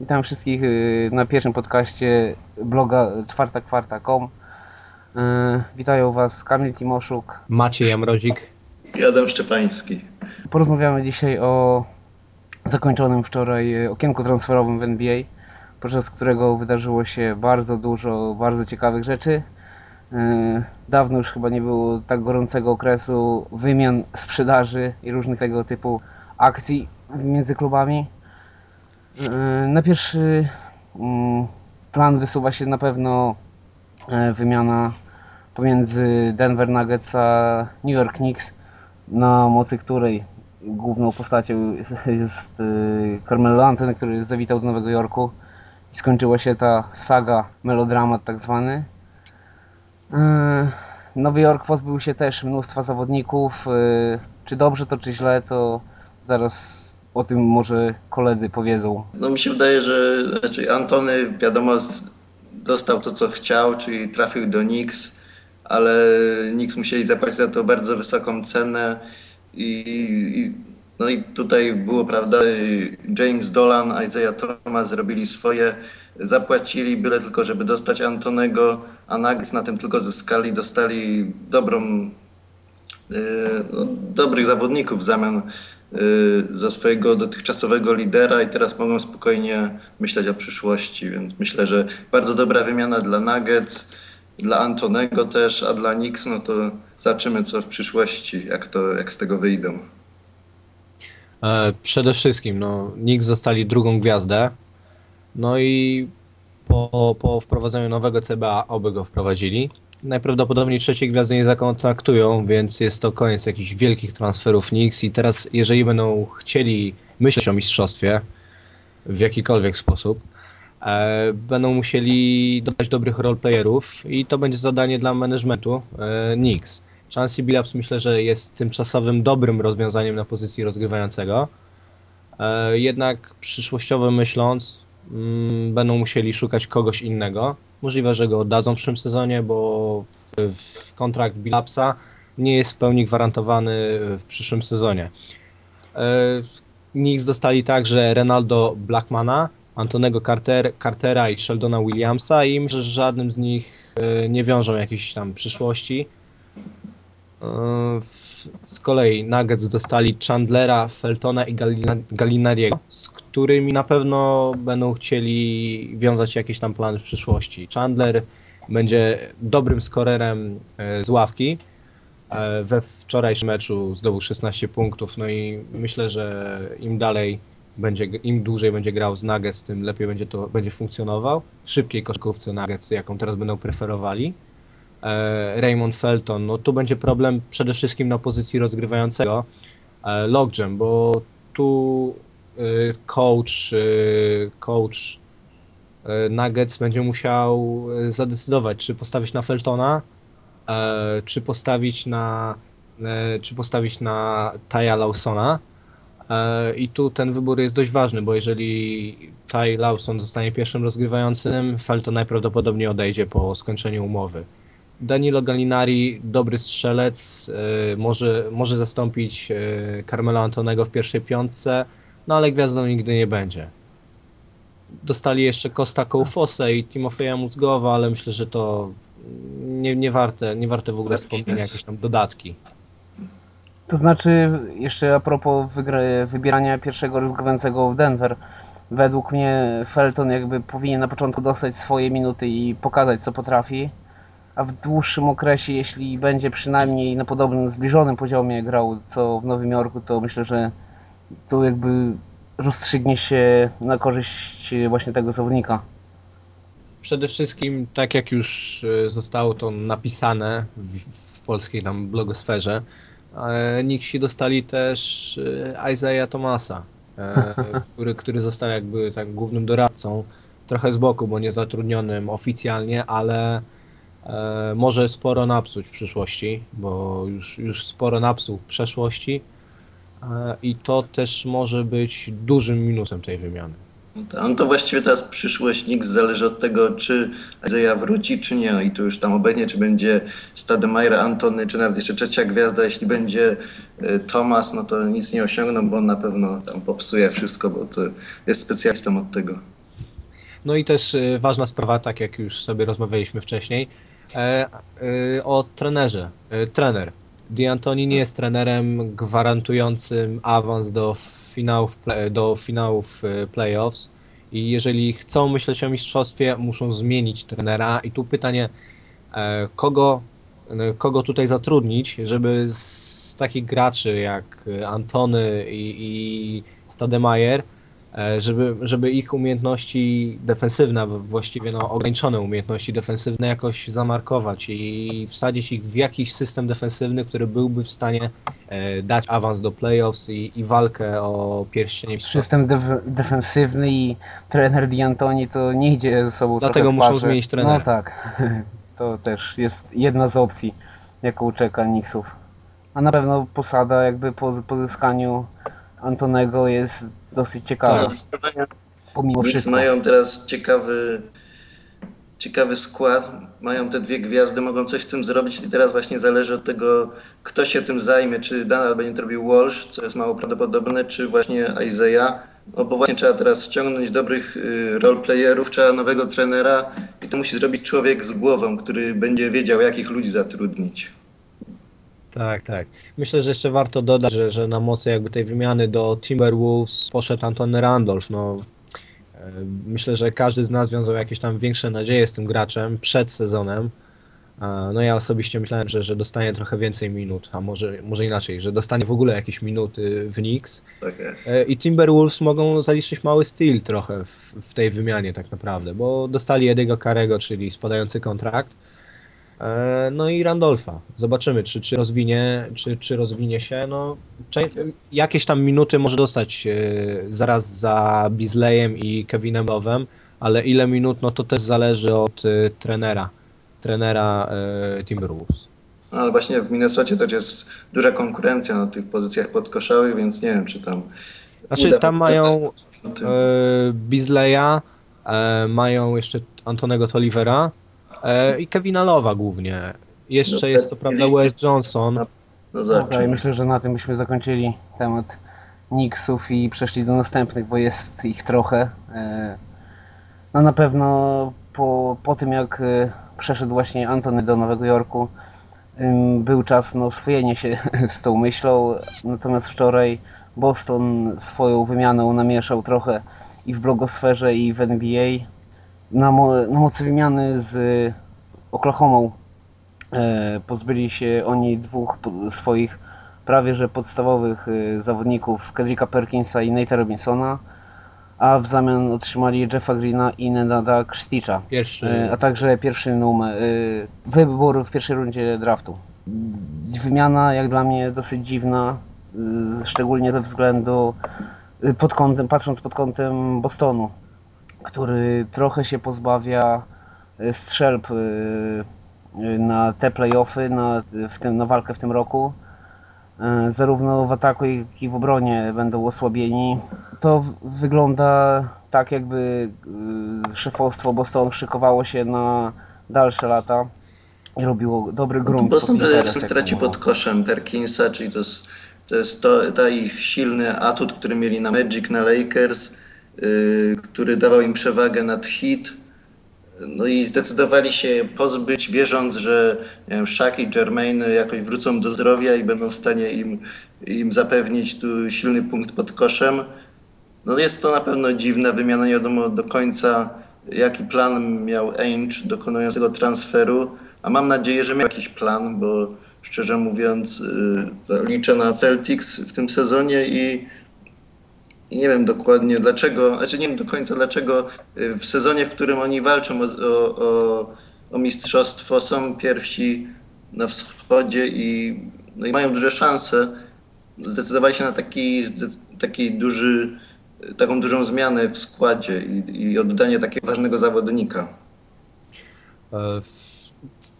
Witam wszystkich y, na pierwszym podcaście bloga czwartakwarta.com. Y, Witają Was Kamil Timoszuk. Maciej Jamrozik. I Adam Szczepański. Porozmawiamy dzisiaj o zakończonym wczoraj y, okienku transferowym w NBA, podczas którego wydarzyło się bardzo dużo bardzo ciekawych rzeczy. Dawno już chyba nie było tak gorącego okresu wymian, sprzedaży i różnych tego typu akcji między klubami. E, Na pierwszy mm, plan wysuwa się na pewno e, wymiana pomiędzy Denver Nuggets a New York Knicks, na mocy której główną postacią jest, e, Carmelo Anthony, który zawitał do Nowego Jorku i skończyła się ta saga, melodramat tak zwany. Nowy Jork pozbył się też mnóstwa zawodników. Czy dobrze to, czy źle, to zaraz o tym może koledzy powiedzą. No mi się wydaje, że znaczy Antony wiadomo dostał to co chciał, czyli trafił do Knicks, ale Knicks musieli zapłacić za to bardzo wysoką cenę i, i no i tutaj było prawda James Dolan, Isaiah Thomas zrobili swoje, zapłacili byle tylko żeby dostać Antonego, a Nuggets na tym tylko zyskali, dostali dobrą y, no, dobrych zawodników w zamian za swojego dotychczasowego lidera i teraz mogą spokojnie myśleć o przyszłości, więc myślę, że bardzo dobra wymiana dla Nuggets, dla Antonego też, a dla Knicks, no to zobaczymy co w przyszłości, jak, to, jak z tego wyjdą. E, przede wszystkim, no, Knicks zostali drugą gwiazdę. No i po, po wprowadzeniu nowego CBA oby go wprowadzili. Najprawdopodobniej trzeciej gwiazdy nie zakontraktują, więc jest to koniec jakichś wielkich transferów Knicks i teraz jeżeli będą chcieli myśleć o mistrzostwie w jakikolwiek sposób, e, będą musieli dodać dobrych roleplayerów i to będzie zadanie dla managementu e, Knicks. Chancey Billups myślę, że jest tymczasowym dobrym rozwiązaniem na pozycji rozgrywającego. E, jednak przyszłościowo myśląc, mm, będą musieli szukać kogoś innego. Możliwe, że go oddadzą w przyszłym sezonie, bo kontrakt Billupsa nie jest w pełni gwarantowany w przyszłym sezonie. E, Knicks dostali także Renaldo Blackmana, Antonego Carter, Cartera i Sheldona Williamsa i myślę, że żadnym z nich e, nie wiążą jakiejś tam przyszłości. Z kolei Nuggets dostali Chandlera, Feltona i Galina, Galinariego, z którymi na pewno będą chcieli wiązać jakieś tam plany w przyszłości. Chandler będzie dobrym skorerem e, z ławki. E, We wczorajszym meczu zdobył 16 punktów, no i myślę, że im dalej będzie, im dłużej będzie grał z Nuggets, tym lepiej będzie to będzie funkcjonował. W szybkiej koszykówce Nuggets, jaką teraz będą preferowali. E, Raymond Felton, no tu będzie problem przede wszystkim na pozycji rozgrywającego e, Logjam, bo tu e, coach, coach Nuggets będzie musiał zadecydować, czy postawić na Feltona, czy postawić na czy postawić na Taya Lawsona. I tu ten wybór jest dość ważny, bo jeżeli Ty Lawson zostanie pierwszym rozgrywającym, Felton najprawdopodobniej odejdzie po skończeniu umowy. Danilo Gallinari, dobry strzelec, e, może, może zastąpić e, Carmelo Antonego w pierwszej piątce, no ale gwiazdą nigdy nie będzie. Dostali jeszcze Costa Koufosę i Timofeja Mózgowa, ale myślę, że to nie, nie, warte, nie warte w ogóle wspomnienia jakieś tam dodatki. To znaczy, jeszcze a propos wygra- wybierania pierwszego rozgrywającego w Denver, według mnie Felton jakby powinien na początku dostać swoje minuty i pokazać co potrafi, a w dłuższym okresie, jeśli będzie przynajmniej na podobnym, zbliżonym poziomie grał co w Nowym Jorku, to myślę, że to jakby rozstrzygnie się na korzyść właśnie tego zawodnika. Przede wszystkim, tak jak już e, zostało to napisane w, polskiej tam blogosferze, e, Nixi dostali też e, Isaiah Thomasa, e, który, który został jakby tak głównym doradcą, trochę z boku, bo nie zatrudnionym oficjalnie, ale e, może sporo napsuć w przyszłości, bo już, już sporo napsuł w przeszłości e, i to też może być dużym minusem tej wymiany. No to właściwie teraz przyszłość Knicks zależy od tego, czy Isaiah wróci, czy nie. No I tu już tam obecnie, czy będzie Stademeyer, Antony, czy nawet jeszcze trzecia gwiazda. Jeśli będzie y, Thomas, no to nic nie osiągną, bo on na pewno tam popsuje wszystko, bo to jest specjalistą od tego. No i też e, ważna sprawa, tak jak już sobie rozmawialiśmy wcześniej, e, e, o trenerze. E, trener. D'Antoni nie jest trenerem gwarantującym awans do finałów, play- do finałów e, playoffs i jeżeli chcą myśleć o mistrzostwie, muszą zmienić trenera i tu pytanie, e, kogo, e, kogo tutaj zatrudnić, żeby z takich graczy jak e, Antony i, i Stademeyer, e, żeby, żeby ich umiejętności defensywne, właściwie no, ograniczone umiejętności defensywne jakoś zamarkować i wsadzić ich w jakiś system defensywny, który byłby w stanie e, dać awans do playoffs i, i walkę o pierścienie mistrzostwa. System def- defensywny i trener D'Antoni to nie idzie ze sobą Dlatego muszą parze. zmienić trenera. No tak, to też jest jedna z opcji, jaką czeka Knicksów. A na pewno posada jakby po pozyskaniu Antonego jest dosyć ciekawa, Tak. Zdecydowanie pomimo wszystko. mają teraz ciekawy, ciekawy skład, mają te dwie gwiazdy, mogą coś z tym zrobić i teraz właśnie zależy od tego, kto się tym zajmie, czy Donald będzie to robił Walsh, co jest mało prawdopodobne, czy właśnie Isaiah, no bo właśnie trzeba teraz ściągnąć dobrych y, roleplayerów, trzeba nowego trenera i to musi zrobić człowiek z głową, który będzie wiedział, jakich ludzi zatrudnić. Tak, tak. Myślę, że jeszcze warto dodać, że, że na mocy jakby tej wymiany do Timberwolves poszedł Antony Randolph. No, e, myślę, że każdy z nas wiązał jakieś tam większe nadzieje z tym graczem przed sezonem. A, No ja osobiście myślałem, że, że dostanie trochę więcej minut, a może, może inaczej, że dostanie w ogóle jakieś minuty w Knicks. Tak jest. E, I Timberwolves mogą zaliczyć mały styl trochę w, w tej wymianie tak naprawdę, bo dostali Ediego Karego, czyli spadający kontrakt. E, No i Randolfa. Zobaczymy, czy, czy, rozwinie, czy, czy rozwinie się. No, jakieś tam minuty może dostać e, zaraz za Beasleyem i Kevinem Love'em, ale ile minut, no to też zależy od e, trenera, trenera Timberwolves. No, ale właśnie w Minnesocie też jest duża konkurencja na tych pozycjach podkoszowych, więc nie wiem, czy tam... Znaczy, tam mają e, e, mają jeszcze Antonego Tolivera e, i Kevina Love'a głównie. Jeszcze No, jest to prawda Wes Johnson. No zobaczymy. myślę, że na tym byśmy zakończyli temat Knicksów i przeszli do następnych, bo jest ich trochę. E, No na pewno po, po tym jak e, przeszedł właśnie Antony do Nowego Jorku, był czas na oswojenie się z tą myślą, natomiast wczoraj Boston swoją wymianą namieszał trochę i w blogosferze i w NBA. Na, mo- na mocy wymiany z Oklahomą E, pozbyli się oni dwóch swoich prawie że podstawowych e, zawodników Kedricka Perkinsa i Nate'a Robinsona, a w zamian otrzymali Jeffa Greena i Nenada Krsticha, e, a także pierwszy numer, e, wybór w pierwszej rundzie draftu. Wymiana jak dla mnie dosyć dziwna, e, szczególnie ze względu e, pod kątem, patrząc pod kątem Bostonu, który trochę się pozbawia e, strzelb e, na te playoffy, na, w tym, na walkę w tym roku. E, Zarówno w ataku, jak i w obronie będą osłabieni. To wygląda tak, jakby e, szefostwo Boston szykowało się na dalsze lata i robiło dobry grunt. Boston przede wszystkim straci pod koszem Perkinsa, czyli to jest, to jest to, ta ich silny atut, który mieli na Magic, na Lakers, który dawał im przewagę nad Heat. No i zdecydowali się pozbyć, wierząc, że nie wiem, Shaq i Jermaine jakoś wrócą do zdrowia i będą w stanie im, im zapewnić tu silny punkt pod koszem. No jest to na pewno dziwna wymiana, nie wiadomo do końca jaki plan miał Ainge dokonując tego transferu, a mam nadzieję, że miał jakiś plan, bo szczerze mówiąc y, liczę na Celtics w tym sezonie i, i nie wiem dokładnie dlaczego, znaczy nie wiem do końca dlaczego y, w sezonie, w którym oni walczą o, o, o, mistrzostwo, są pierwsi na wschodzie i, no i mają duże szanse, zdecydowali się na taki, taki duży, taką dużą zmianę w składzie i, i oddanie takiego ważnego zawodnika. E,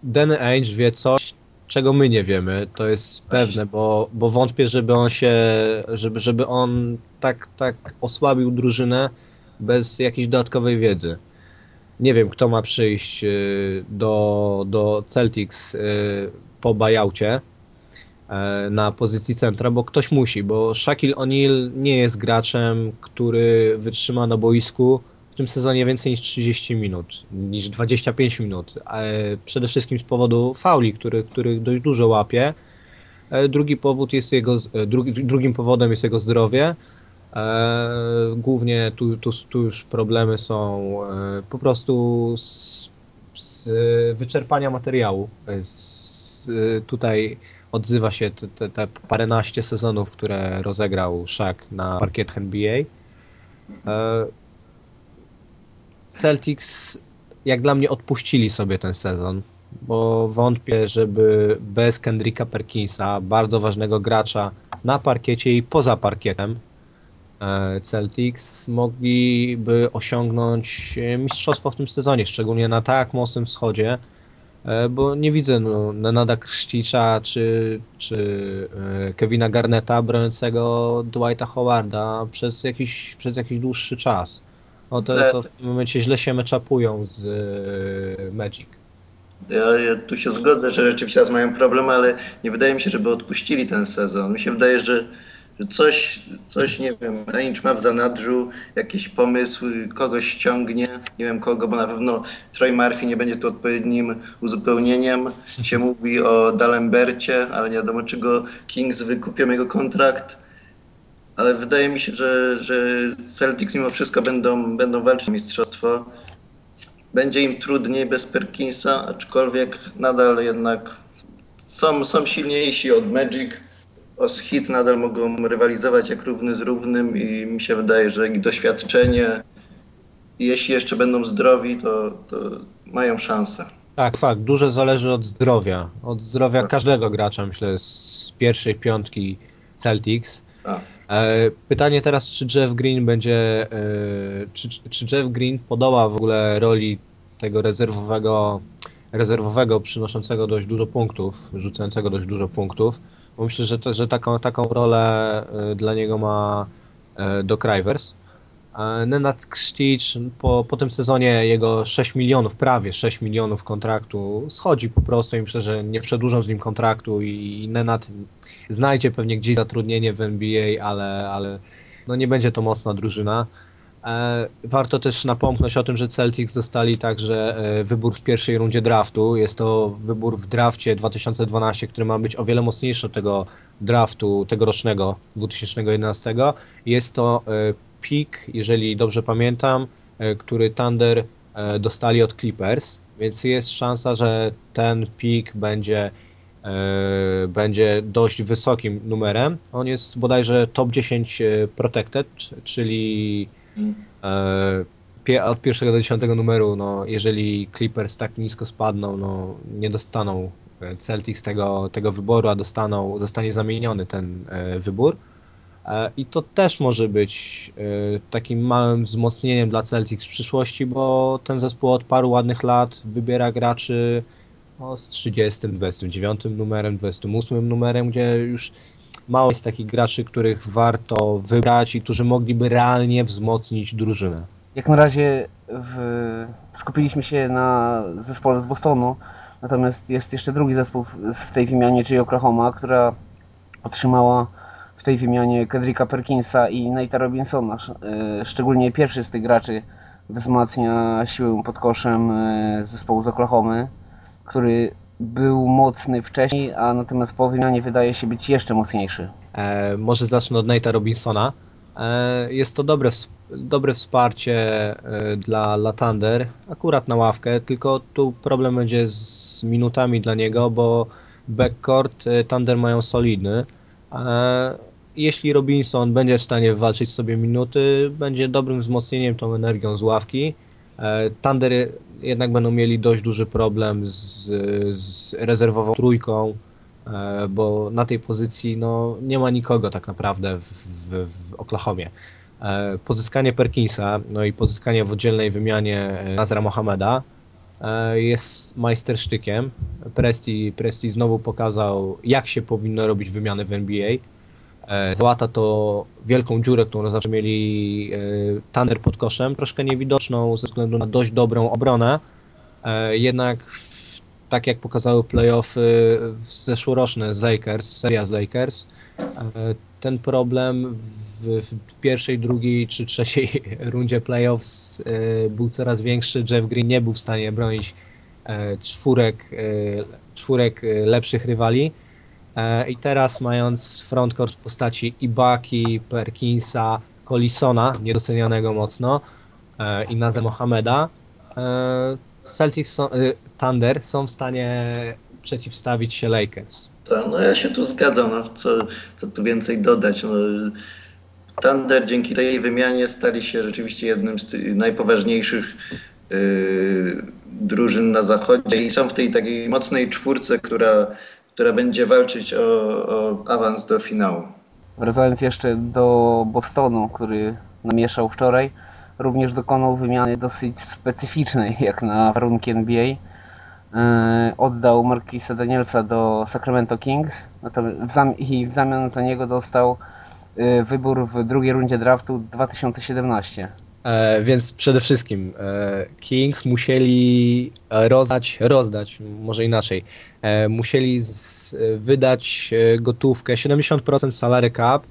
Danny Ainge wie coś, czego my nie wiemy. To jest pewne, bo, bo wątpię, żeby on się, żeby, żeby on tak, tak osłabił drużynę bez jakiejś dodatkowej wiedzy. Nie wiem, kto ma przyjść y, do, do Celtics y, po buyoutie e, na pozycji centra, bo ktoś musi, bo Shaquille O'Neal nie jest graczem, który wytrzyma na boisku w tym sezonie więcej niż 30 minut, niż 25 minut. E, Przede wszystkim z powodu fauli, których, których dość dużo łapie. E, Drugi powód jest jego, e, drugi, drugim powodem jest jego zdrowie. Głównie tu, tu, tu już problemy są po prostu z, z wyczerpania materiału. Z, tutaj odzywa się te, te, te paręnaście sezonów, które rozegrał Shaq na parkietach NBA. Celtics jak dla mnie odpuścili sobie ten sezon, bo wątpię, żeby bez Kendricka Perkinsa, bardzo ważnego gracza na parkiecie i poza parkietem, e, Celtics mogliby osiągnąć mistrzostwo w tym sezonie, szczególnie na tak mocnym wschodzie, e, bo nie widzę no, Nenada Krzcicza czy, czy e, Kevina Garneta broniącego Dwighta Howarda przez jakiś, przez jakiś dłuższy czas. No to, to w tym momencie źle się meczapują z e, Magic. Ja, ja tu się zgodzę, że rzeczywiście teraz mają problem, ale nie wydaje mi się, żeby odpuścili ten sezon. Mi się wydaje, że, że coś, coś, nie wiem, Ainge ma w zanadrzu, jakiś pomysł, kogoś ściągnie, nie wiem kogo, bo na pewno Troy Murphy nie będzie tu odpowiednim uzupełnieniem. Się mówi o Dalembercie, ale nie wiadomo, czy go Kings wykupią jego kontrakt. Ale wydaje mi się, że, że Celtics mimo wszystko będą, będą walczyć o mistrzostwo. Będzie im trudniej bez Perkinsa, aczkolwiek nadal jednak są, są silniejsi od Magic. O hit nadal mogą rywalizować jak równy z równym i mi się wydaje, że ich doświadczenie, jeśli jeszcze będą zdrowi, to, to mają szansę. Tak, fakt. Dużo zależy od zdrowia. Od zdrowia każdego gracza, myślę, z pierwszej piątki Celtics. A. E, Pytanie teraz, czy Jeff Green będzie, e, czy, czy Jeff Green podoła w ogóle roli tego rezerwowego, rezerwowego przynoszącego dość dużo punktów, rzucającego dość dużo punktów, bo myślę, że, to, że taką, taką rolę e, dla niego ma e, Doc Rivers. E, Nenad Krstić po, po tym sezonie jego 6 milionów, prawie 6 milionów kontraktu schodzi po prostu i myślę, że nie przedłużą z nim kontraktu i Nenad znajdzie pewnie gdzieś zatrudnienie w NBA, ale, ale no nie będzie to mocna drużyna. E, warto też napomknąć o tym, że Celtics dostali także e, wybór w pierwszej rundzie draftu. Jest to wybór w drafcie 2012, który ma być o wiele mocniejszy od tego draftu tegorocznego 2011. Jest to e, pick, jeżeli dobrze pamiętam, który Thunder dostali od Clippers, więc jest szansa, że ten pick będzie będzie dość wysokim numerem. On jest bodajże top 10 e, protected, czyli e, od pierwszego do dziesiątego numeru, no, jeżeli Clippers tak nisko spadną, no, nie dostaną e, Celtics tego, tego wyboru, a dostaną, zostanie zamieniony ten e, wybór. E, I to też może być e, takim małym wzmocnieniem dla Celtics w przyszłości, bo ten zespół od paru ładnych lat wybiera graczy no, z 30, 29 numerem, 28 numerem, gdzie już mało jest takich graczy, których warto wybrać i którzy mogliby realnie wzmocnić drużynę. Jak na razie w, skupiliśmy się na zespole z Bostonu, natomiast jest jeszcze drugi zespół w, tej wymianie, czyli Oklahoma, która otrzymała w tej wymianie Kendricka Perkinsa i Nate'a Robinsona. E, Szczególnie pierwszy z tych graczy wzmacnia siłę pod koszem e, zespołu z Oklahomy, który był mocny wcześniej, a natomiast po wymianie wydaje się być jeszcze mocniejszy. E, może zacznę od Nate'a Robinsona. E, jest to dobre, dobre wsparcie e, dla, dla Thunder, akurat na ławkę, tylko tu problem będzie z minutami dla niego, bo backcourt e, Thunder mają solidny. E, jeśli Robinson będzie w stanie walczyć sobie minuty, będzie dobrym wzmocnieniem tą energią z ławki. E, Thunder jednak będą mieli dość duży problem z, z rezerwową trójką, e, bo na tej pozycji no, nie ma nikogo tak naprawdę w, w, w Oklahomie. Pozyskanie Perkinsa, no i pozyskanie w oddzielnej wymianie e, Nazra Mohameda e, jest majstersztykiem. Presti, Presti znowu pokazał, jak się powinno robić wymiany w NBA. E, Załata to wielką dziurę, którą zawsze mieli e, Thunder pod koszem, troszkę niewidoczną ze względu na dość dobrą obronę. E, Jednak tak jak pokazały playoffy zeszłoroczne z Lakers, seria z Lakers, ten problem w, w pierwszej, drugiej czy trzeciej rundzie playoffs był coraz większy. Jeff Green nie był w stanie bronić czwórek, czwórek lepszych rywali. E, I teraz mając frontcourt w postaci Ibaki, Perkinsa, Collisona, niedocenianego mocno, e, i Nazem Mohameda, e, Celtics są, Thunder są w stanie przeciwstawić się Lakers. No ja się tu zgadzam, no, co, co tu więcej dodać. No, Thunder dzięki tej wymianie stali się rzeczywiście jednym z najpoważniejszych yy, drużyn na zachodzie i są w tej takiej mocnej czwórce, która, która będzie walczyć o, o awans do finału. Wracając jeszcze do Bostonu, który namieszał wczoraj, również dokonał wymiany dosyć specyficznej jak na warunki NBA. Yy, oddał Marquisa Danielsa do Sacramento Kings i w zamian za niego dostał yy, wybór w drugiej rundzie draftu 2017. E, więc przede wszystkim e, Kings musieli rozdać, rozdać, może inaczej, e, musieli z, wydać e, gotówkę 70% salary cap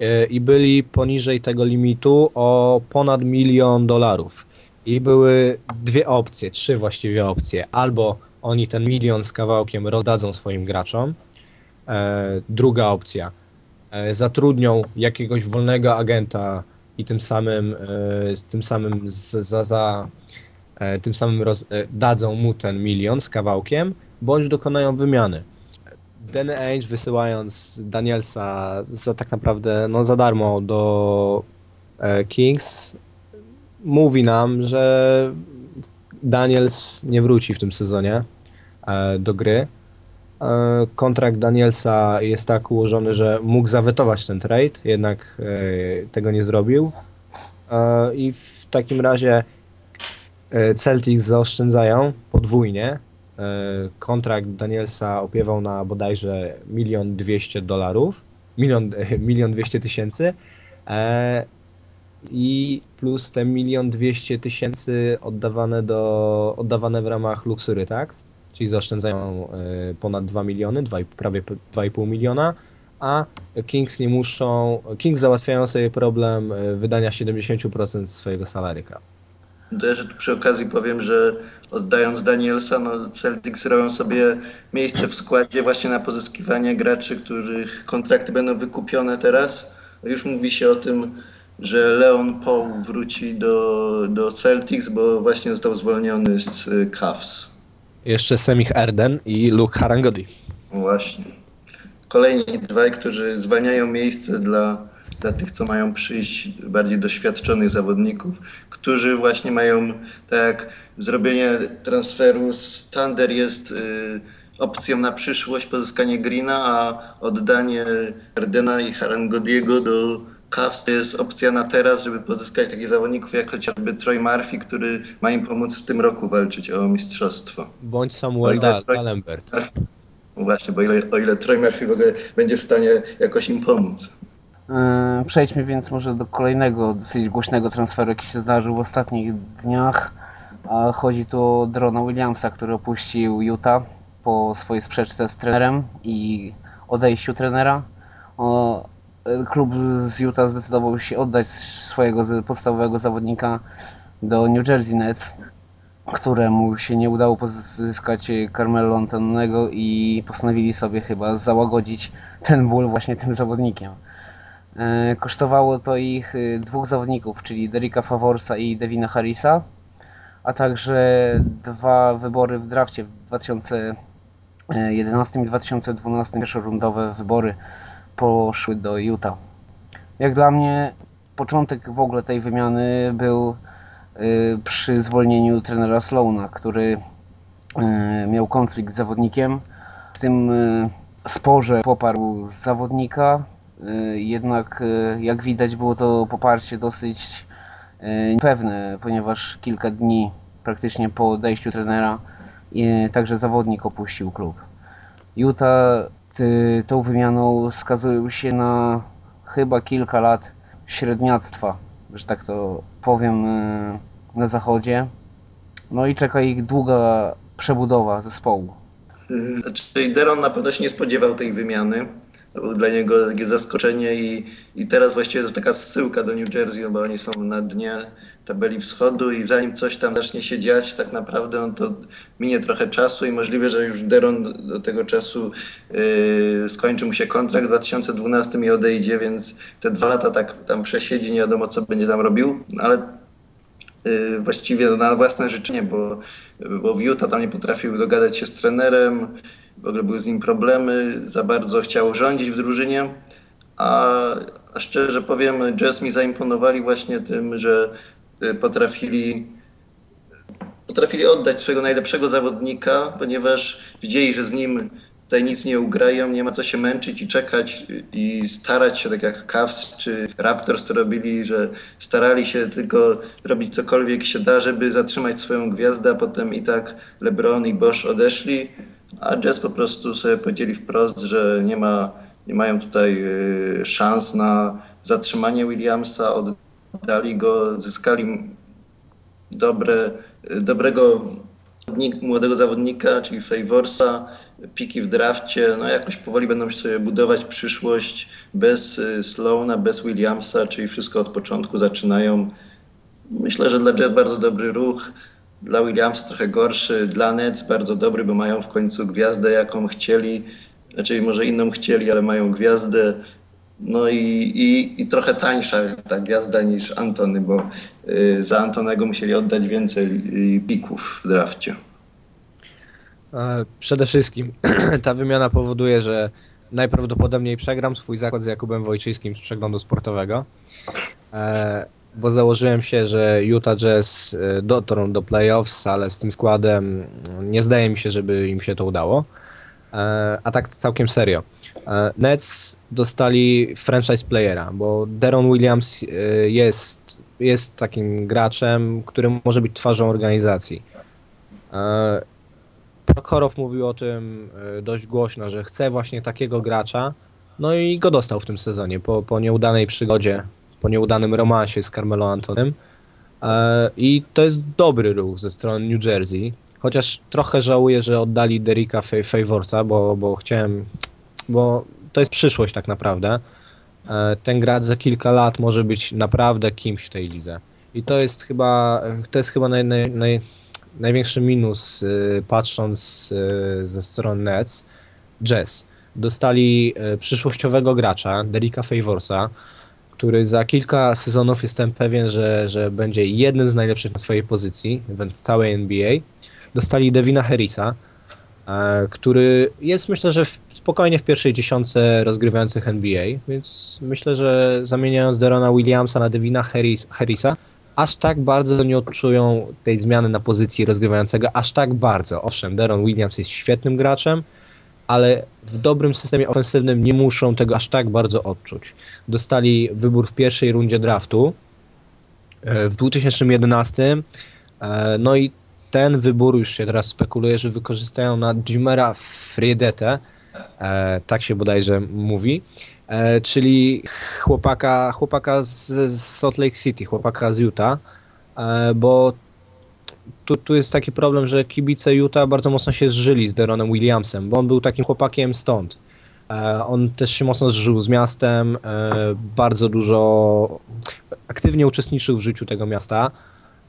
e, i byli poniżej tego limitu o ponad milion dolarów. I były dwie opcje, trzy właściwie opcje. Albo oni ten milion z kawałkiem rozdadzą swoim graczom. E, druga opcja, zatrudnią jakiegoś wolnego agenta i tym samym, e, tym samym za, za e, tym samym roz, e, dadzą mu ten milion z kawałkiem, bądź dokonają wymiany. Danny Ainge wysyłając Danielsa za tak naprawdę no, za darmo do Kings mówi nam, że Daniels nie wróci w tym sezonie do gry. E, Kontrakt Danielsa jest tak ułożony, że mógł zawetować ten trade, jednak e, tego nie zrobił. E, I w takim razie Celtics zaoszczędzają podwójnie. Kontrakt Danielsa opiewał na bodajże milion dwieście dolarów, milion, dwieście tysięcy. I plus te milion dwieście tysięcy oddawane, do, oddawane w ramach Luxury Tax czyli zaoszczędzają e, ponad 2 miliony, 2, prawie 2,5 miliona, a Kings nie muszą, Kings załatwiają sobie problem e, wydania 70% swojego salary cap. To ja tu przy okazji powiem, że oddając Danielsa, no Celtics robią sobie miejsce w składzie właśnie na pozyskiwanie graczy, których kontrakty będą wykupione teraz. Już mówi się o tym, że Leon Paul wróci do, do Celtics, bo właśnie został zwolniony z y, Cavs. Jeszcze Semich Erden i Luke Harangodi. Właśnie. Kolejni dwaj, którzy zwalniają miejsce dla, dla tych, co mają przyjść, bardziej doświadczonych zawodników, którzy właśnie mają, tak zrobienie transferu z Thunder jest y, opcją na przyszłość, pozyskanie Greena, a oddanie Erdena i Harangodiego do Cavs to jest opcja na teraz, żeby pozyskać takich zawodników jak chociażby Troy Murphy, który ma im pomóc w tym roku walczyć o mistrzostwo. Bądź Samuel Dalembert. No Właśnie, bo ile, o ile Troy Murphy w ogóle będzie w stanie jakoś im pomóc. Yy, Przejdźmy więc może do kolejnego dosyć głośnego transferu, jaki się zdarzył w ostatnich dniach. A chodzi tu o Drona Williamsa, który opuścił Utah po swojej sprzeczce z trenerem i odejściu trenera. O, klub z Utah zdecydował się oddać swojego podstawowego zawodnika do New Jersey Nets, któremu się nie udało pozyskać Carmelo Antonego i postanowili sobie chyba załagodzić ten ból właśnie tym zawodnikiem. E, Kosztowało to ich y, dwóch zawodników, czyli Derricka Favorsa i Devina Harrisa, a także dwa wybory w drafcie w 2011 i 2012 pierwszorundowe wybory poszły do Utah. Jak dla mnie początek w ogóle tej wymiany był y, przy zwolnieniu trenera Sloana, który y, miał konflikt z zawodnikiem. W tym y, sporze poparł zawodnika, jednak jak widać było to poparcie dosyć y, pewne, ponieważ kilka dni praktycznie po odejściu trenera także zawodnik opuścił klub. Utah tą wymianą skazują się na chyba kilka lat średniactwa, że tak to powiem, y, na zachodzie. No i czeka ich długa przebudowa zespołu. Yy, Znaczy, Deron na pewno się nie spodziewał tej wymiany, To było dla niego takie zaskoczenie i, i teraz właściwie to taka zsyłka do New Jersey, no bo oni są na dnie tabeli wschodu i zanim coś tam zacznie się dziać tak naprawdę, no to minie trochę czasu i możliwe, że już Deron do tego czasu yy, skończy mu się kontrakt w 2012 i odejdzie, więc te dwa lata tak tam przesiedzi, nie wiadomo co będzie tam robił, no ale yy, właściwie na własne życzenie, bo, bo w Utah tam nie potrafił dogadać się z trenerem, w ogóle były z nim problemy, za bardzo chciał rządzić w drużynie, a, a szczerze powiem, Jazz mi zaimponowali właśnie tym, że y, potrafili potrafili oddać swojego najlepszego zawodnika, ponieważ widzieli, że z nim tutaj nic nie ugrają, nie ma co się męczyć i czekać i starać się, tak jak Cavs czy Raptors to robili, że starali się tylko robić cokolwiek się da, żeby zatrzymać swoją gwiazdę, a potem i tak LeBron i Bosch odeszli, a Jazz po prostu sobie powiedzieli wprost, że nie, ma, nie mają tutaj y, szans na zatrzymanie Williamsa, oddali go, zyskali dobre, dobrego młodego zawodnika, czyli Favorsa, piki w drafcie, no jakoś powoli będą sobie budować przyszłość bez y, Sloana, bez Williamsa, czyli wszystko od początku zaczynają. Myślę, że dla Jet bardzo dobry ruch, dla Williamsa trochę gorszy, dla Nets bardzo dobry, bo mają w końcu gwiazdę, jaką chcieli, znaczy może inną chcieli, ale mają gwiazdę. No i, i, i trochę tańsza ta gwiazda niż Antony, bo y, za Antonego musieli oddać więcej y, pików w drafcie. Przede wszystkim ta wymiana powoduje, że najprawdopodobniej przegram swój zakład z Jakubem Wojczyńskim z przeglądu sportowego, e, bo założyłem się, że Utah Jazz e, dotrą do playoffs, ale z tym składem nie zdaje mi się, żeby im się to udało. E, A tak całkiem serio. E, Nets dostali franchise playera, bo Deron Williams jest, jest takim graczem, który może być twarzą organizacji. Prokhorow mówił o tym dość głośno, że chce właśnie takiego gracza. No i go dostał w tym sezonie po, po nieudanej przygodzie, po nieudanym romansie z Carmelo Antonem. E, I to jest dobry ruch ze strony New Jersey. Chociaż trochę żałuję, że oddali Derricka Fa- Favorsa, bo, bo chciałem. Bo to jest przyszłość tak naprawdę. E, Ten gracz za kilka lat może być naprawdę kimś w tej lidze. I to jest chyba, to jest chyba naj, naj, naj, największy minus y, patrząc ze strony Nets. Jazz. Dostali przyszłościowego gracza, Derricka Favorsa, który za kilka sezonów jestem pewien, że, że będzie jednym z najlepszych na swojej pozycji w całej NBA. Dostali Devina Harrisa, e, który jest myślę, że spokojnie w pierwszej dziesiątce rozgrywających NBA, więc myślę, że zamieniając Derona Williamsa na Devina Harris, Harrisa, aż tak bardzo nie odczują tej zmiany na pozycji rozgrywającego, aż tak bardzo. Owszem, Deron Williams jest świetnym graczem, ale w dobrym systemie ofensywnym nie muszą tego aż tak bardzo odczuć. Dostali wybór w pierwszej rundzie draftu e, w 2011, e, no i ten wybór już się teraz spekuluje, że wykorzystają na Jimera Friedete, e, tak się bodajże mówi, czyli chłopaka, chłopaka z, Salt Lake City, chłopaka z Utah, bo tu, tu jest taki problem, że kibice Utah bardzo mocno się zżyli z Deronem Williamsem, bo on był takim chłopakiem stąd. E, On też się mocno zżył z miastem, e, bardzo dużo aktywnie uczestniczył w życiu tego miasta.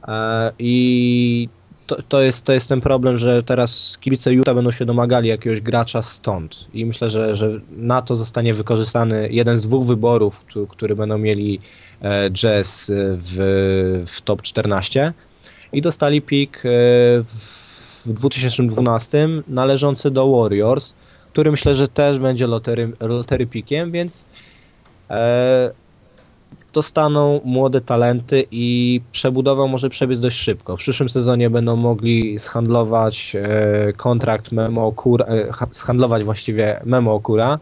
E, i to, to, jest, to jest ten problem, że teraz kibice Utah będą się domagali jakiegoś gracza stąd. I myślę, że, że na to zostanie wykorzystany jeden z dwóch wyborów, któ- który będą mieli Jazz w, w top 14 i dostali pik e, w 2012 należący do Warriors, który myślę, że też będzie lotery, lotery pikiem, więc e, dostaną młode talenty i przebudowa może przebiec dość szybko. W przyszłym sezonie będą mogli zhandlować e, kontrakt Memo Okura, ha- zhandlować właściwie Memo Okura,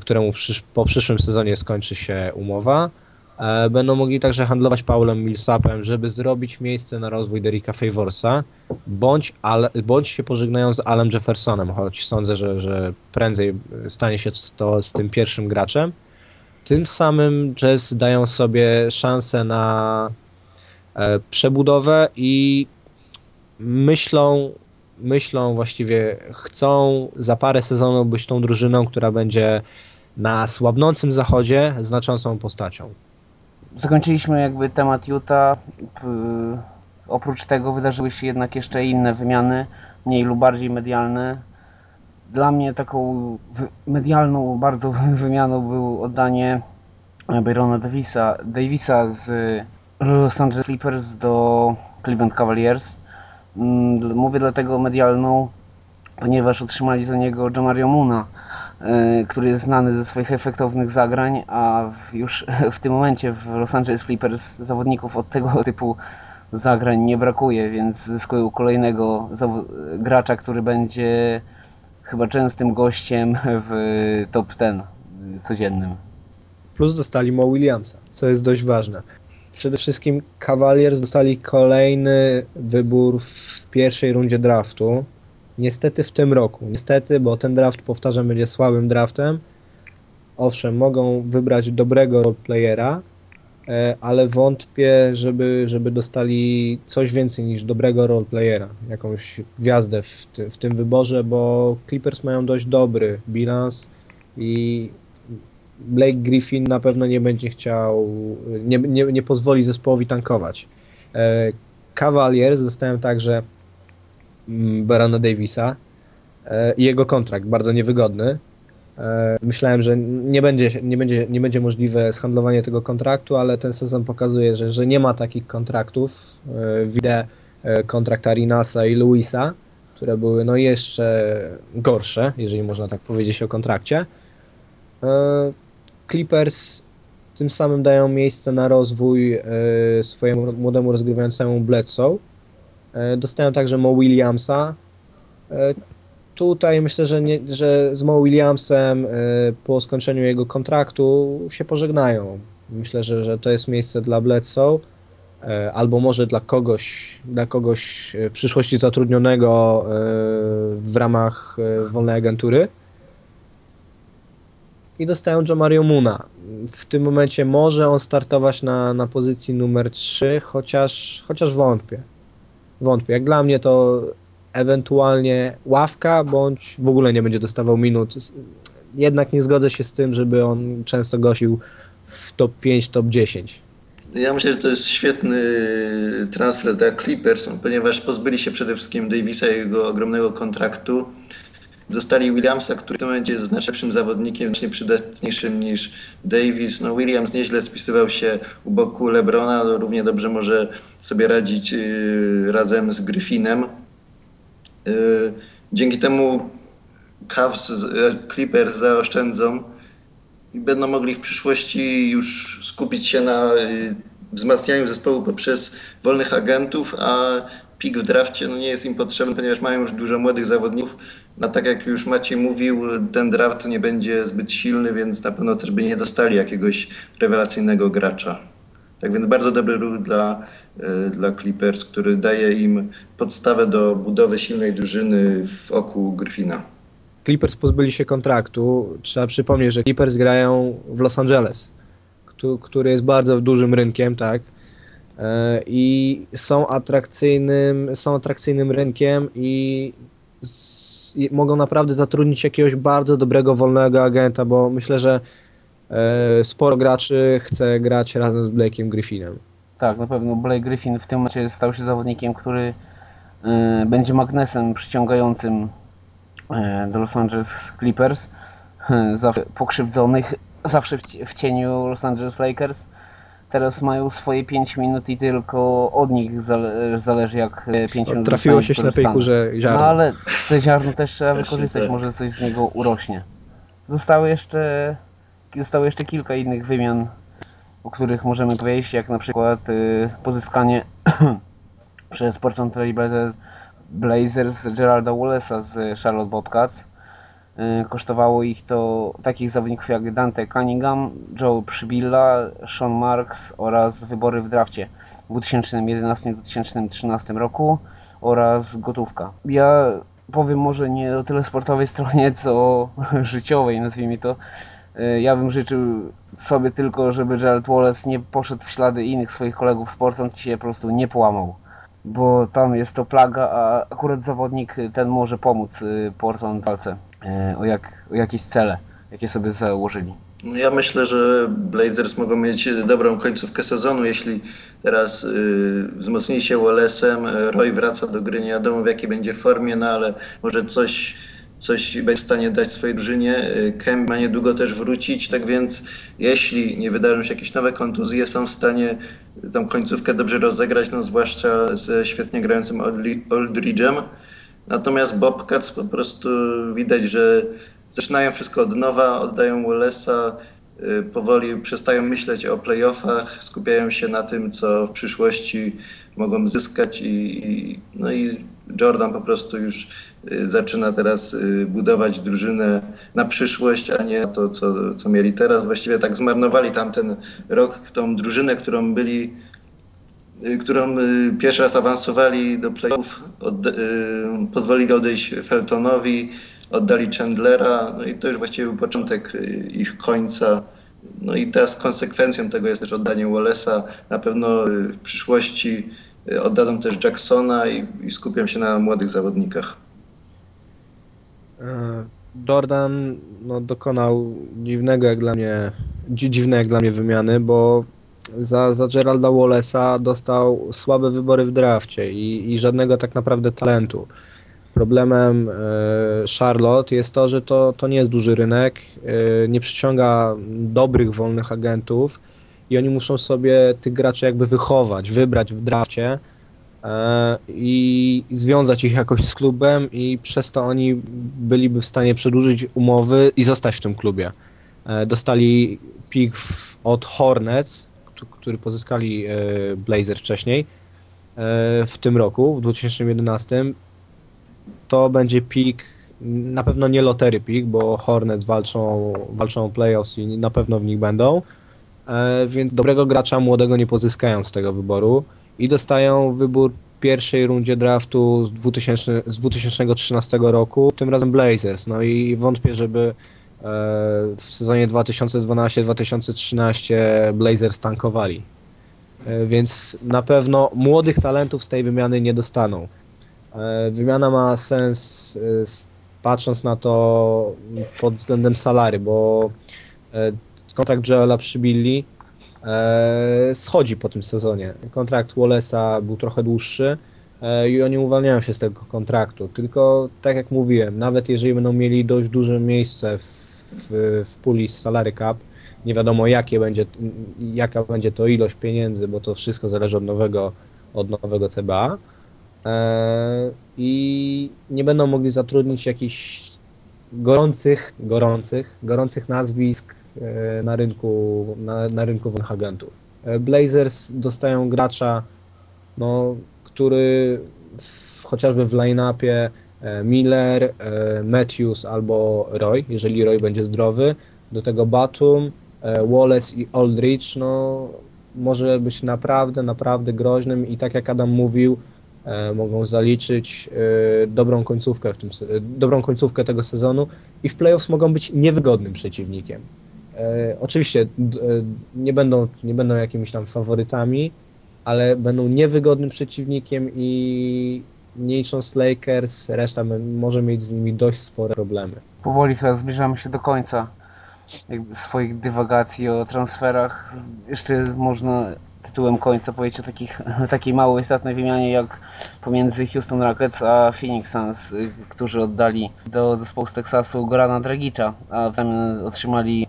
któremu po przyszłym sezonie skończy się umowa. E, Będą mogli także handlować Paulem Millsapem, żeby zrobić miejsce na rozwój Derricka Favorsa, bądź, ale, bądź się pożegnają z Alem Jeffersonem, choć sądzę, że, że prędzej stanie się to z tym pierwszym graczem. Tym samym Jazz dają sobie szansę na e, przebudowę i myślą, myślą właściwie chcą za parę sezonów być tą drużyną, która będzie na słabnącym zachodzie znaczącą postacią. Zakończyliśmy jakby temat Utah. Oprócz tego wydarzyły się jednak jeszcze inne wymiany, mniej lub bardziej medialne. Dla mnie taką medialną bardzo wymianą było oddanie Byrona Davisa, Davisa z Los Angeles Clippers do Cleveland Cavaliers. Mm, Mówię dlatego medialną, ponieważ otrzymali za niego Jamario Moona, e, który jest znany ze swoich efektownych zagrań, a już w tym momencie w Los Angeles Clippers zawodników od tego typu zagrań nie brakuje, więc zyskują kolejnego gracza, który będzie chyba częstym gościem w top 10 codziennym. Plus dostali Mo Williamsa, co jest dość ważne. Przede wszystkim Cavaliers dostali kolejny wybór w pierwszej rundzie draftu. Niestety w tym roku. Niestety, bo ten draft, powtarzam, będzie słabym draftem. Owszem, mogą wybrać dobrego roleplayera, e, ale wątpię, żeby, żeby dostali coś więcej niż dobrego roleplayera, jakąś gwiazdę w, ty, w tym wyborze, bo Clippers mają dość dobry bilans i Blake Griffin na pewno nie będzie chciał, nie, nie, nie pozwoli zespołowi tankować. E, Cavaliers dostałem także Barona Davisa e, i jego kontrakt, bardzo niewygodny. E, Myślałem, że nie będzie, nie, będzie, nie będzie możliwe zhandlowanie tego kontraktu, ale ten sezon pokazuje, że, że nie ma takich kontraktów. E, Widzę kontrakt Arinasa i Luisa, które były no jeszcze gorsze, jeżeli można tak powiedzieć o kontrakcie. Clippers tym samym dają miejsce na rozwój swojemu młodemu rozgrywającemu Bledsoe. E, Dostają także Mo Williamsa. E, Tutaj myślę, że, nie, że z Mo Williamsem e, po skończeniu jego kontraktu się pożegnają. Myślę, że, że to jest miejsce dla Bledsoe albo może dla kogoś, dla kogoś w przyszłości zatrudnionego w ramach wolnej agentury i dostają Joe Mario Muna. W tym momencie może on startować na, na pozycji numer 3, chociaż, chociaż wątpię. Wątpię. Jak dla mnie to ewentualnie ławka, bądź w ogóle nie będzie dostawał minut. Jednak nie zgodzę się z tym, żeby on często gościł w top 5, top 10. Ja myślę, że to jest świetny transfer dla Clippers, ponieważ pozbyli się przede wszystkim Davisa i jego ogromnego kontraktu. Dostali Williamsa, który w tym momencie jest zawodnikiem, znacznie przydatniejszym niż Davis. No Williams nieźle spisywał się u boku LeBrona, ale równie dobrze może sobie radzić yy, razem z Griffinem. Yy, dzięki temu Cavs, e, Clippers zaoszczędzą i będą mogli w przyszłości już skupić się na y, wzmacnianiu zespołu poprzez wolnych agentów, a pik w drafcie no, nie jest im potrzebny, ponieważ mają już dużo młodych zawodników. No tak jak już Maciej mówił, ten draft nie będzie zbyt silny, więc na pewno też by nie dostali jakiegoś rewelacyjnego gracza. Tak więc bardzo dobry ruch dla, y, dla Clippers, który daje im podstawę do budowy silnej drużyny w oku Griffina. Clippers pozbyli się kontraktu. Trzeba przypomnieć, że Clippers grają w Los Angeles, któ- który jest bardzo dużym rynkiem, tak? E, I są atrakcyjnym, są atrakcyjnym rynkiem i, z, i mogą naprawdę zatrudnić jakiegoś bardzo dobrego wolnego agenta, bo myślę, że e, sporo graczy chce grać razem z Blake'em Griffinem. Tak, na pewno Blake Griffin w tym momencie stał się zawodnikiem, który y, będzie magnesem przyciągającym do Los Angeles Clippers, y, zawsze pokrzywdzonych, zawsze w, w cieniu Los Angeles Lakers. Teraz mają swoje 5 minut i tylko od nich zale, zależy jak 5 minut Trafiło się ślepej wykorzystane. kurze ziarno. No ale te ziarno też trzeba wykorzystać, może coś z niego urośnie. Zostały jeszcze, zostało jeszcze kilka innych wymian, o których możemy powiedzieć, jak na przykład y, pozyskanie przez Portland Trail Bla- Blazers Geralda Wallace'a z Charlotte Bobcats. Y, Kosztowało ich to takich zawodników jak Dante Cunningham, Joe Przybilla, Sean Marks oraz wybory w drafcie w 2011-2013 roku oraz gotówka. Ja powiem może nie o tyle sportowej stronie, co życiowej, nazwijmy to. Y, Ja bym życzył sobie tylko, żeby Gerald Wallace nie poszedł w ślady innych swoich kolegów Portland i się po prostu nie połamał. Bo tam jest to plaga, a akurat zawodnik ten może pomóc y, Portland w walce o, jak, o jakieś cele jakie sobie założyli. No Ja myślę, że Blazers mogą mieć dobrą końcówkę sezonu, jeśli teraz y, wzmocni się Wallace'em, Roy wraca do gry, nie wiadomo w jakiej będzie formie, no ale może coś, coś będzie w stanie dać swojej drużynie. Y, Kemp ma niedługo też wrócić, tak więc jeśli nie wydarzą się jakieś nowe kontuzje, są w stanie tą końcówkę dobrze rozegrać, no zwłaszcza ze świetnie grającym Aldri- Aldridge'em. Natomiast Bobcats po prostu widać, że zaczynają wszystko od nowa, oddają Wallace'a, y, powoli przestają myśleć o playoffach, skupiają się na tym, co w przyszłości mogą zyskać i, i, no i Jordan po prostu już y, zaczyna teraz y, budować drużynę na przyszłość, a nie to, co, co mieli teraz. Właściwie tak zmarnowali tamten rok, tą drużynę, którą byli którą y, pierwszy raz awansowali do playoffów, odda- y, pozwolili odejść Feltonowi, oddali Chandlera, no i to już właściwie był początek y, ich końca. No i teraz konsekwencją tego jest też oddanie Wallace'a. Na pewno y, w przyszłości y, oddadzą też Jacksona i, i skupią się na młodych zawodnikach. E, Jordan no, dokonał dziwnego jak dla mnie, dzi- dziwnej jak dla mnie wymiany, bo za, za Geralda Wallace'a dostał słabe wybory w drafcie i, i żadnego tak naprawdę talentu. Problemem e, Charlotte jest to, że to, to nie jest duży rynek, e, nie przyciąga dobrych wolnych agentów i oni muszą sobie tych graczy jakby wychować, wybrać w drafcie e, i związać ich jakoś z klubem i przez to oni byliby w stanie przedłużyć umowy i zostać w tym klubie. Dostali pik od Hornets, który pozyskali e, Blazer wcześniej e, w tym roku, w 2011. To będzie pik, na pewno nie lotery pik, bo Hornets walczą, walczą o playoffs i na pewno w nich będą. E, Więc dobrego gracza młodego nie pozyskają z tego wyboru i dostają wybór pierwszej rundzie draftu z, 2000, z 2013 roku, tym razem Blazers. No i wątpię, żeby w sezonie 2012-2013 Blazers tankowali. E, Więc na pewno młodych talentów z tej wymiany nie dostaną. E, Wymiana ma sens e, patrząc na to pod względem salary, bo e, kontrakt Joela przy Billy e, schodzi po tym sezonie. Kontrakt Wallace'a był trochę dłuższy e, i oni uwalniają się z tego kontraktu. Tylko tak jak mówiłem, nawet jeżeli będą mieli dość duże miejsce w, w, w puli z salary cap, nie wiadomo jakie będzie, jaka będzie to ilość pieniędzy, bo to wszystko zależy od nowego, od nowego CBA. E, I nie będą mogli zatrudnić jakichś gorących, gorących, gorących nazwisk e, na rynku, na, na rynku agentów. E, Blazers dostają gracza, no, który w, chociażby w line-upie Miller, e, Matthews albo Roy, jeżeli Roy będzie zdrowy, do tego Batum, e, Wallace i Aldridge, no może być naprawdę, naprawdę groźnym i tak jak Adam mówił, e, mogą zaliczyć e, dobrą końcówkę w tym, e, dobrą końcówkę tego sezonu i w playoffs mogą być niewygodnym przeciwnikiem. E, oczywiście e, nie będą, nie będą jakimiś tam faworytami, ale będą niewygodnym przeciwnikiem i nie licząc Lakers, reszta może mieć z nimi dość spore problemy. Powoli chyba zbliżamy się do końca swoich dywagacji o transferach. Jeszcze można tytułem końca powiedzieć o takich, takiej mało istotnej wymianie jak pomiędzy Houston Rockets a Phoenix Suns, y, którzy oddali do zespołu z Teksasu Gorana Dragicza, a w zamian otrzymali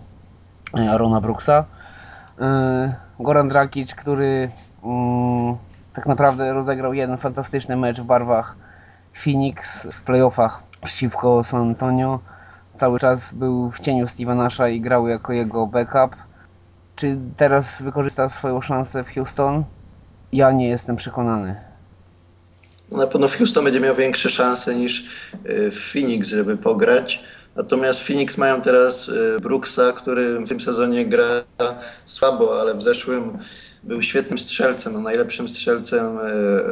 y, Arona Brooksa. Y, Goran Dragic, który mm, tak naprawdę rozegrał jeden fantastyczny mecz w barwach Phoenix w playoffach przeciwko San Antonio. Cały czas był w cieniu Steve'a Nasha i grał jako jego backup. Czy teraz wykorzysta swoją szansę w Houston? Ja nie jestem przekonany. Na pewno w Houston będzie miał większe szanse niż y, w Phoenix, żeby pograć. Natomiast Phoenix mają teraz y, Brooksa, który w tym sezonie gra słabo, ale w zeszłym był świetnym strzelcem, no, najlepszym strzelcem y,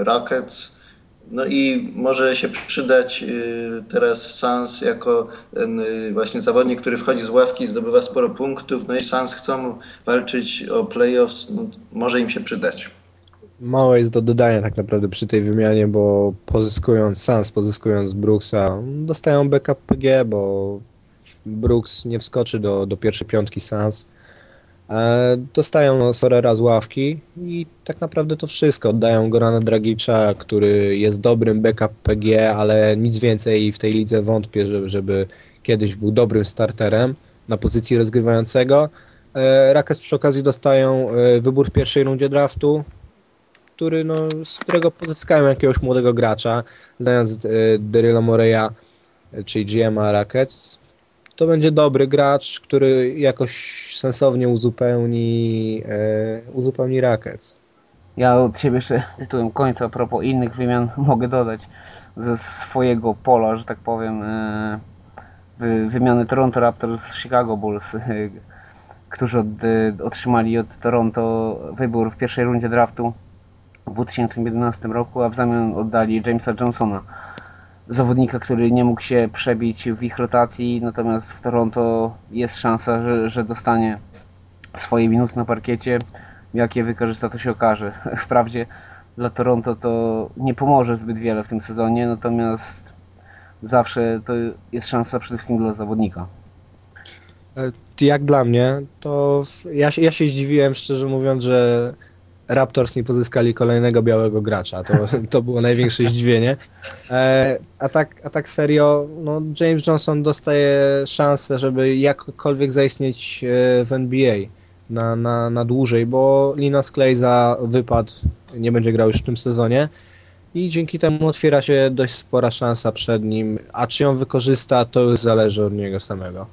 Rockets. No i może się przydać y, teraz Sans jako ten y, właśnie zawodnik, który wchodzi z ławki, zdobywa sporo punktów. No i Sans chcą walczyć o playoffs, no, może im się przydać. Mało jest do dodania tak naprawdę przy tej wymianie, bo pozyskując Sans, pozyskując Brooksa, dostają backup PG, bo Brooks nie wskoczy do, do pierwszej piątki Suns. E, dostają no, Sorera z ławki i tak naprawdę to wszystko. Oddają Gorana Dragicza, który jest dobrym backup PG, ale nic więcej w tej lidze wątpię, żeby, żeby kiedyś był dobrym starterem na pozycji rozgrywającego. E, Rakes przy okazji dostają e, wybór w pierwszej rundzie draftu, który, no, z którego pozyskają jakiegoś młodego gracza, znając Daryla Moreya, czyli GM-a Rackets. To będzie dobry gracz, który jakoś sensownie uzupełni, e, uzupełni Rackets. Ja od siebie jeszcze tytułem końca a propos innych wymian mogę dodać ze swojego pola, że tak powiem, e, wy- wymiany Toronto Raptors z Chicago Bulls, e, którzy od, otrzymali od Toronto wybór w pierwszej rundzie draftu w 2011 roku, a w zamian oddali Jamesa Johnsona, zawodnika, który nie mógł się przebić w ich rotacji, natomiast w Toronto jest szansa, że, że dostanie swoje minuty na parkiecie. Jak je wykorzysta, to się okaże. Wprawdzie dla Toronto to nie pomoże zbyt wiele w tym sezonie, natomiast zawsze to jest szansa przede wszystkim dla zawodnika. Jak dla mnie, to ja się, ja się zdziwiłem, szczerze mówiąc, że Raptors nie pozyskali kolejnego białego gracza. To, to było największe zdziwienie. E, a, tak, a tak serio, no James Johnson dostaje szansę, żeby jakkolwiek zaistnieć e, w NBA na, na, na dłużej, bo Lina Sklejza wypadł, nie będzie grał już w tym sezonie. I dzięki temu otwiera się dość spora szansa przed nim, a czy ją wykorzysta, to już zależy od niego samego.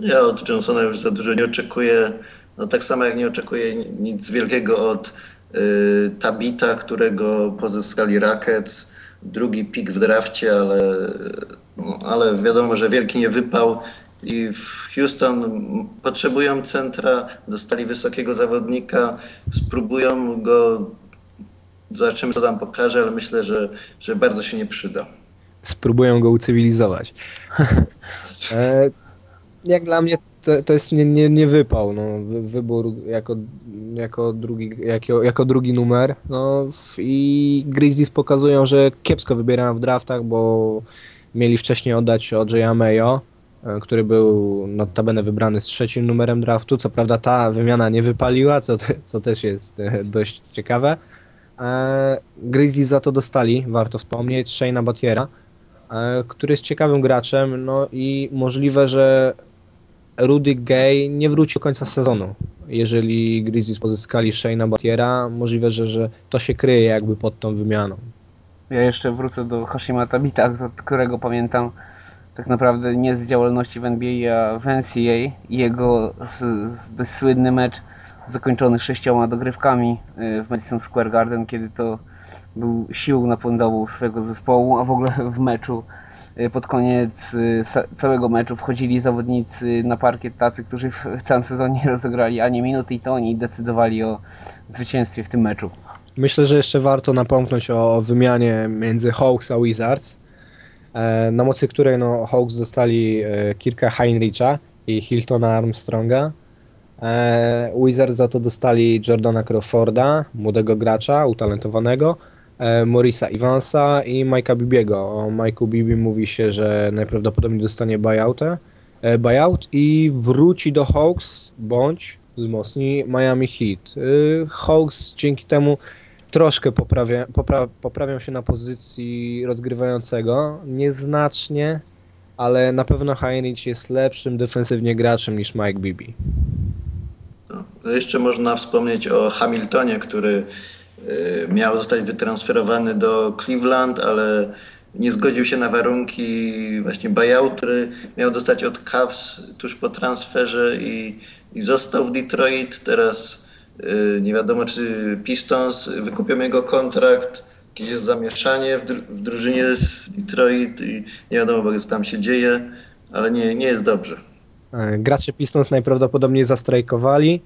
Ja od Johnsona już za dużo nie oczekuję. No tak samo jak nie oczekuję ni- nic wielkiego od y, Tabita, którego pozyskali Rockets. Drugi pik w drafcie, ale, no, ale wiadomo, że wielki nie wypał. I w Houston potrzebują centra, dostali wysokiego zawodnika, spróbują go, zobaczymy co tam pokaże, ale myślę, że, że bardzo się nie przyda. Spróbują go ucywilizować. E, jak dla mnie to, to jest nie, nie, nie wypał. No, wy, wybór jako, jako, drugi, jako, jako drugi numer. No, I Grizzlies pokazują, że kiepsko wybierają w draftach, bo mieli wcześniej oddać Odrzeja Mayo, e, który był notabene wybrany z trzecim numerem draftu. Co prawda ta wymiana nie wypaliła, co, te, co też jest e, dość ciekawe. E, Grizzlies za to dostali, warto wspomnieć, Shayna Batiera e, który jest ciekawym graczem, no i możliwe, że Rudy Gay nie wróci do końca sezonu. Jeżeli Grizzlies pozyskali Shayna Batiera, możliwe, że, że to się kryje jakby pod tą wymianą. Ja jeszcze wrócę do Hashima Tabita, którego pamiętam tak naprawdę nie z działalności w NBA, a w NCAA jego dość słynny mecz zakończony sześcioma dogrywkami y, w Madison Square Garden, kiedy to był siłą napędową swojego zespołu, a w ogóle w meczu pod koniec y, całego meczu wchodzili zawodnicy na parkiet tacy, którzy w, całym sezonie nie rozegrali ani minuty i to oni decydowali o zwycięstwie w tym meczu. Myślę, że jeszcze warto napomknąć o wymianie między Hawks a Wizards, e, na mocy której no, Hawks dostali e, Kirka Heinricha i Hiltona Armstronga. E, Wizards za to dostali Jordana Crawforda, młodego gracza, utalentowanego, Morisa Evansa i Mike'a Bibiego. O Mike'u Bibi mówi się, że najprawdopodobniej dostanie buyoutę, e, buyout i wróci do Hawks bądź wzmocni Miami Heat. Y, Hawks dzięki temu troszkę poprawia, popra, poprawią się na pozycji rozgrywającego, nieznacznie, ale na pewno Heinrich jest lepszym defensywnie graczem niż Mike Bibi. No, Jeszcze można wspomnieć o Hamiltonie, który miał zostać wytransferowany do Cleveland, ale nie zgodził się na warunki właśnie buyout, który miał dostać od Cavs tuż po transferze i, i został w Detroit. Teraz y, nie wiadomo, czy Pistons wykupią jego kontrakt. Jakieś jest zamieszanie w, w drużynie z Detroit i nie wiadomo, co tam się dzieje, ale nie, nie jest dobrze. E, Gracze Pistons najprawdopodobniej zastrajkowali,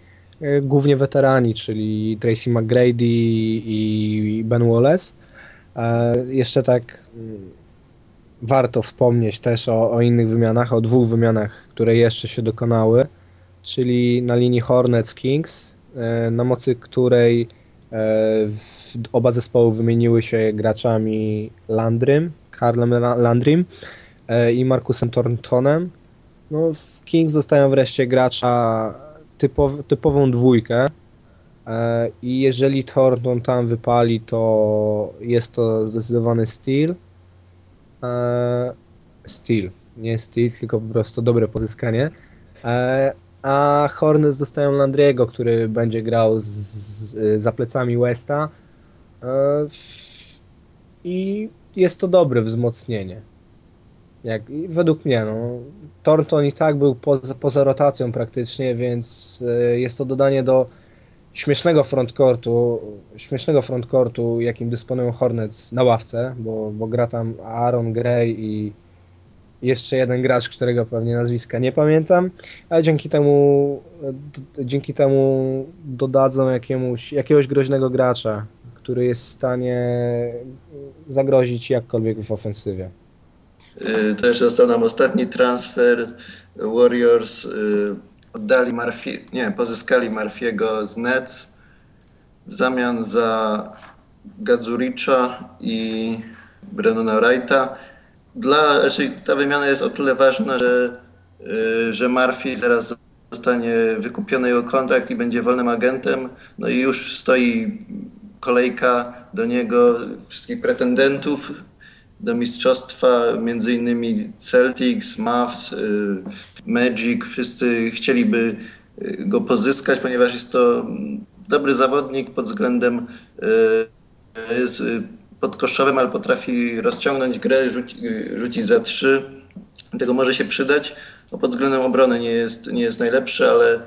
głównie weterani, czyli Tracy McGrady i Ben Wallace. E, Jeszcze tak mm, warto wspomnieć też o, o innych wymianach, o dwóch wymianach, które jeszcze się dokonały, czyli na linii Hornets Kings, e, na mocy której e, oba zespoły wymieniły się graczami Landrym, Karlem La- Landrym e, i Markusem Thorntonem. No, w Kings dostają wreszcie gracza typow, typową dwójkę. E, I jeżeli Thornton tam wypali, to jest to zdecydowany steal. E, steal, nie steal, tylko po prostu dobre pozyskanie. E, a Hornets dostają Landriego, który będzie grał z, z, za plecami Westa. I jest to dobre wzmocnienie. Jak, według mnie, no. Thornton i tak był poza, poza rotacją praktycznie, więc e, jest to dodanie do śmiesznego frontcourtu, śmiesznego frontcourtu, jakim dysponują Hornets na ławce, bo, bo gra tam Aaron Gray i jeszcze jeden gracz, którego pewnie nazwiska nie pamiętam, ale dzięki temu dzięki temu dodadzą jakiemuś, jakiegoś groźnego gracza, który jest w stanie zagrozić jakkolwiek w ofensywie. Y, jeszcze został nam ostatni transfer. Warriors y, oddali Marfi, nie, pozyskali Marfiego z Nets w zamian za Gadzuricza i Brennana Wrighta. Dla, znaczy, ta wymiana jest o tyle ważna, że, y, że Murphy zaraz zostanie wykupiony jego kontrakt i będzie wolnym agentem. No i już stoi kolejka do niego wszystkich pretendentów do mistrzostwa, między innymi Celtics, Mavs, y, Magic, wszyscy chcieliby y, go pozyskać, ponieważ jest to mm, dobry zawodnik pod względem y, jest podkoszowym, ale potrafi rozciągnąć grę, rzuci, rzucić za trzy. Tego może się przydać. No pod względem obrony nie jest, nie jest najlepszy, ale,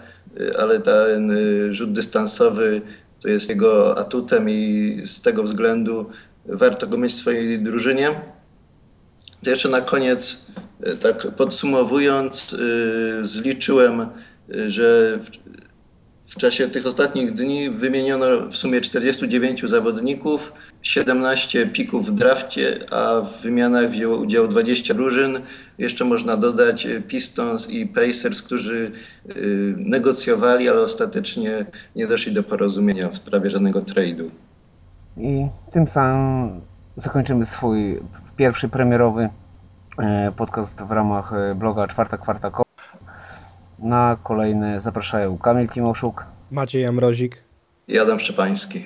ale ten rzut dystansowy to jest jego atutem i z tego względu warto go mieć w swojej drużynie. To jeszcze na koniec, e, tak podsumowując, e, zliczyłem, e, że w, czasie tych ostatnich dni wymieniono w sumie 49 zawodników, 17 pików w drafcie, a w wymianach wzięło udział 20 drużyn. Jeszcze można dodać Pistons i Pacers, którzy negocjowali, ale ostatecznie nie doszli do porozumienia w sprawie żadnego trade'u. I tym samym zakończymy swój pierwszy premierowy e, podcast w ramach e, bloga Czwarta Kwarta Ko. Na kolejne zapraszają Kamil Timoszuk. Maciej Amrozik. I Adam Szczepański.